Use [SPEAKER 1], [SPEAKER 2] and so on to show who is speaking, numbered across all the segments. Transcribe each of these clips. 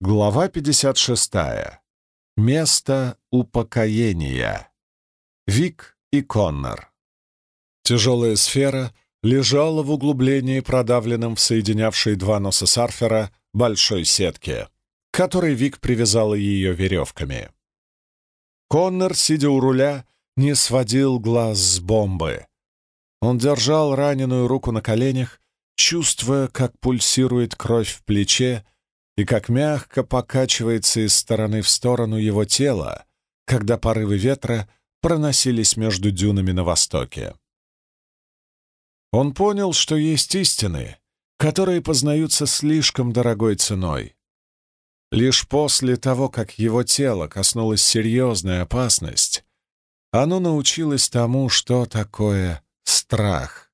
[SPEAKER 1] Глава 56. Место упокоения. Вик и Коннор. Тяжелая сфера лежала в углублении, продавленном в соединявшей два носа сарфера большой сетке, к которой Вик привязала ее веревками. Коннор, сидя у руля, не сводил глаз с бомбы. Он держал раненую руку на коленях, чувствуя, как пульсирует кровь в плече, и как мягко покачивается из стороны в сторону его тело, когда порывы ветра проносились между дюнами на востоке. Он понял, что есть истины, которые познаются слишком дорогой ценой. Лишь после того, как его тело коснулась серьезная опасность, оно научилось тому, что такое страх.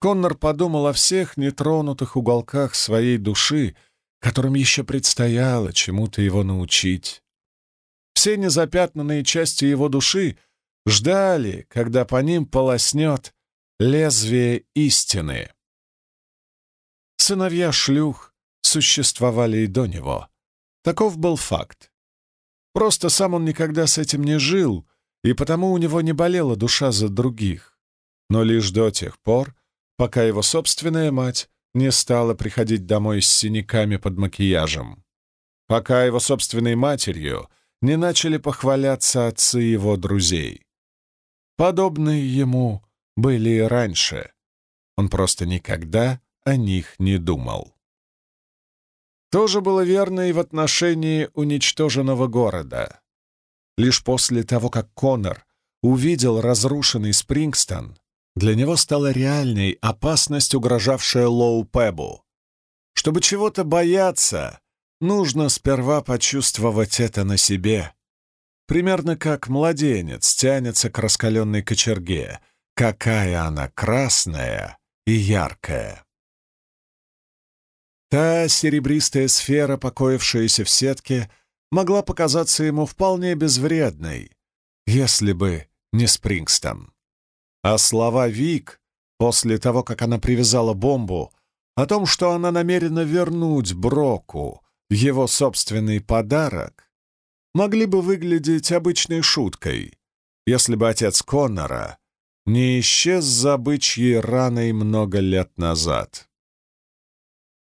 [SPEAKER 1] Коннор подумал о всех нетронутых уголках своей души, которым еще предстояло чему-то его научить. Все незапятнанные части его души ждали, когда по ним полоснет лезвие истины. Сыновья шлюх существовали и до него. Таков был факт. Просто сам он никогда с этим не жил, и потому у него не болела душа за других. Но лишь до тех пор, пока его собственная мать не стала приходить домой с синяками под макияжем, пока его собственной матерью не начали похваляться отцы его друзей. Подобные ему были и раньше. Он просто никогда о них не думал. То же было верно и в отношении уничтоженного города. Лишь после того, как Коннор увидел разрушенный Спрингстон, для него стала реальной опасность, угрожавшая Лоу Пебу. Чтобы чего-то бояться, нужно сперва почувствовать это на себе. Примерно как младенец тянется к раскаленной кочерге. Какая она красная и яркая. Та серебристая сфера, покоившаяся в сетке, могла показаться ему вполне безвредной, если бы не Спрингстон. А слова Вик, после того, как она привязала бомбу, о том, что она намерена вернуть Броку его собственный подарок, могли бы выглядеть обычной шуткой, если бы отец Коннора не исчез за бычьей раной много лет назад.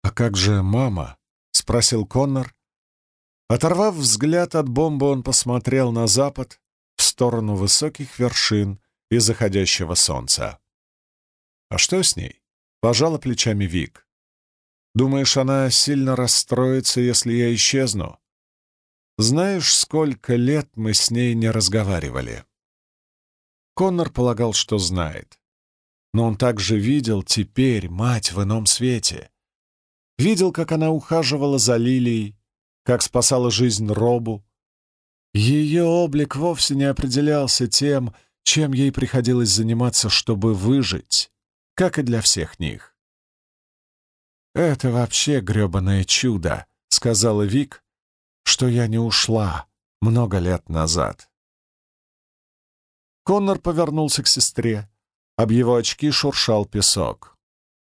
[SPEAKER 1] «А как же мама?» — спросил Коннор. Оторвав взгляд от бомбы, он посмотрел на запад, в сторону высоких вершин, и заходящего солнца. «А что с ней?» — пожала плечами Вик. «Думаешь, она сильно расстроится, если я исчезну? Знаешь, сколько лет мы с ней не разговаривали?» Коннор полагал, что знает. Но он также видел теперь мать в ином свете. Видел, как она ухаживала за Лилией, как спасала жизнь Робу. Ее облик вовсе не определялся тем, чем ей приходилось заниматься, чтобы выжить, как и для всех них. «Это вообще грёбаное чудо», — сказала Вик, «что я не ушла много лет назад». Коннор повернулся к сестре. Об его очки шуршал песок.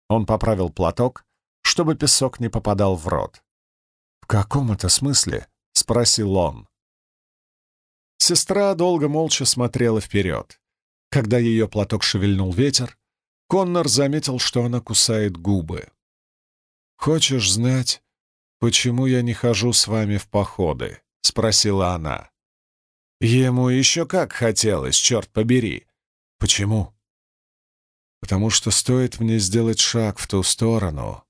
[SPEAKER 1] Он поправил платок, чтобы песок не попадал в рот. «В каком это смысле?» — спросил он. Сестра долго молча смотрела вперед. Когда ее платок шевельнул ветер, Коннор заметил, что она кусает губы. «Хочешь знать, почему я не хожу с вами в походы?» — спросила она. Ему еще как хотелось, черт побери. Почему? Потому что стоит мне сделать шаг в ту сторону,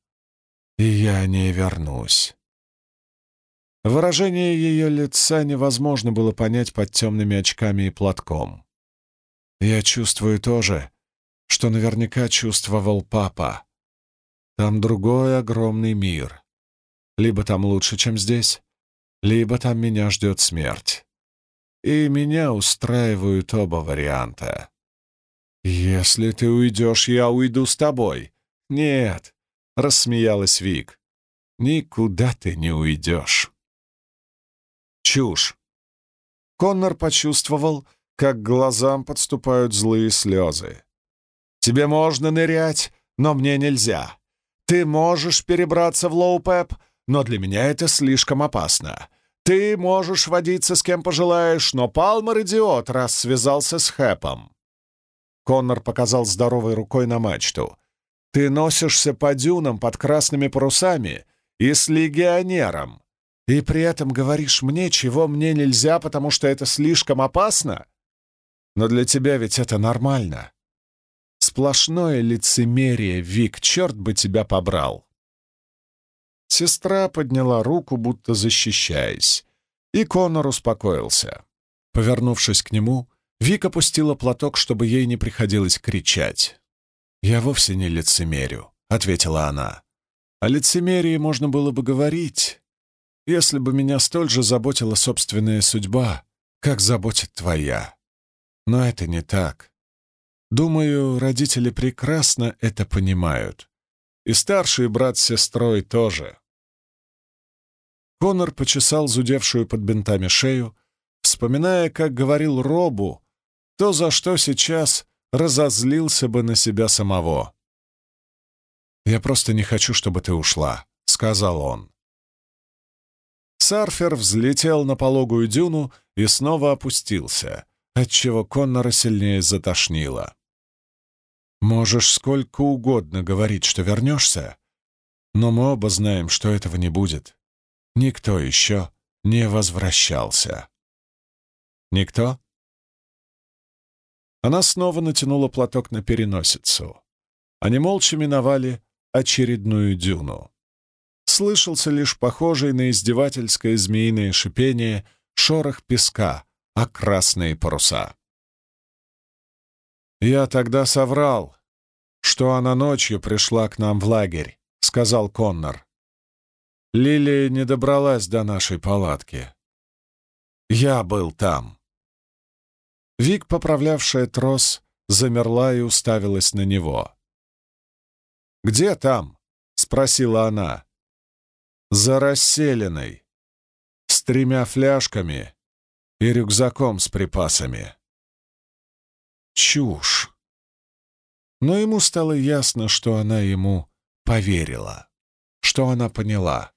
[SPEAKER 1] и я не вернусь. Выражение ее лица невозможно было понять под темными очками и платком. Я чувствую то же, что наверняка чувствовал папа. Там другой огромный мир. Либо там лучше, чем здесь, либо там меня ждет смерть. И меня устраивают оба варианта. «Если ты уйдешь, я уйду с тобой». «Нет», — рассмеялась Вик, — «никуда ты не уйдешь». Чушь. Коннор почувствовал, как к глазам подступают злые слезы. «Тебе можно нырять, но мне нельзя. Ты можешь перебраться в Лоупеп, но для меня это слишком опасно. Ты можешь водиться с кем пожелаешь, но Палмер идиот, раз связался с Хэпом». Коннор показал здоровой рукой на мачту. «Ты носишься по дюнам под красными парусами и с легионером, и при этом говоришь мне, чего мне нельзя, потому что это слишком опасно? Но для тебя ведь это нормально. Сплошное лицемерие, Вик, черт бы тебя побрал!» Сестра подняла руку, будто защищаясь, и Конор успокоился. Повернувшись к нему, Вик опустила платок, чтобы ей не приходилось кричать. «Я вовсе не лицемерю», — ответила она. «О лицемерии можно было бы говорить, если бы меня столь же заботила собственная судьба, как заботит твоя. Но это не так. Думаю, родители прекрасно это понимают. И старший брат с сестрой тоже. Конор почесал зудевшую под бинтами шею, вспоминая, как говорил Робу, то, за что сейчас разозлился бы на себя самого. «Я просто не хочу, чтобы ты ушла», — сказал он. Сарфер взлетел на пологую дюну и снова опустился, отчего Коннора сильнее затошнило. «Можешь сколько угодно говорить, что вернешься, но мы оба знаем, что этого не будет никто еще не возвращался. Никто? Она снова натянула платок на переносицу. Они молча миновали очередную дюну. Слышался лишь похожий на издевательское змеиное шипение шорох песка, а красные паруса. «Я тогда соврал, что она ночью пришла к нам в лагерь», — сказал Коннор. Лилия не добралась до нашей палатки. Я был там. Вик, поправлявшая трос, замерла и уставилась на него. «Где там?» — спросила она. «За расселенной, с тремя фляжками и рюкзаком с припасами». Чушь. Но ему стало ясно, что она ему поверила, что она поняла.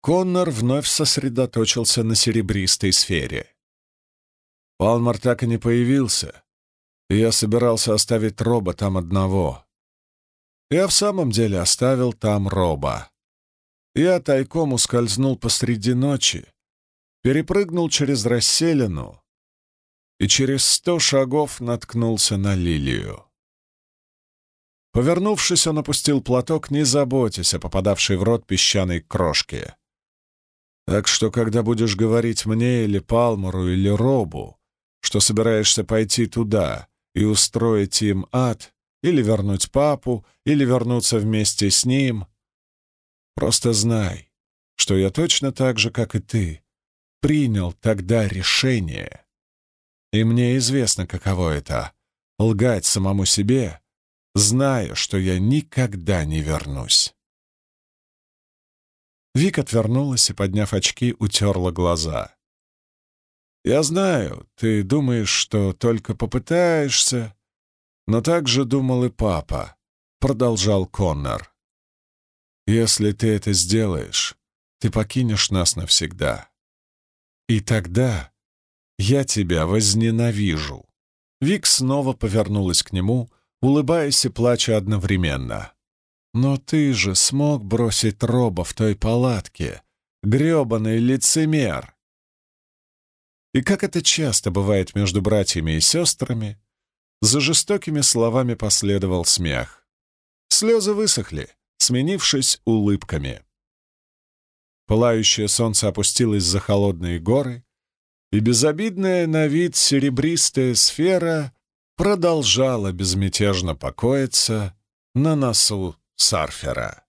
[SPEAKER 1] Коннор вновь сосредоточился на серебристой сфере. Палмар так и не появился, я собирался оставить Роба там одного. Я в самом деле оставил там Роба. Я тайком ускользнул посреди ночи, перепрыгнул через расселину и через сто шагов наткнулся на лилию. Повернувшись, он опустил платок, не заботясь о попадавшей в рот песчаной крошке. Так что, когда будешь говорить мне или Палмору или Робу, что собираешься пойти туда и устроить им ад, или вернуть папу, или вернуться вместе с ним, просто знай, что я точно так же, как и ты, принял тогда решение. И мне известно, каково это — лгать самому себе, зная, что я никогда не вернусь. Вик отвернулась и, подняв очки, утерла глаза. «Я знаю, ты думаешь, что только попытаешься, но так же думал и папа», — продолжал Коннор. «Если ты это сделаешь, ты покинешь нас навсегда. И тогда я тебя возненавижу». Вик снова повернулась к нему, улыбаясь и плача одновременно. Но ты же смог бросить Роба в той палатке, грёбаный лицемер. И как это часто бывает между братьями и сестрами, за жестокими словами последовал смех. Слезы высохли, сменившись улыбками. Пылающее солнце опустилось за холодные горы, и безобидная на вид серебристая сфера продолжала безмятежно покоиться на носу Сарфера.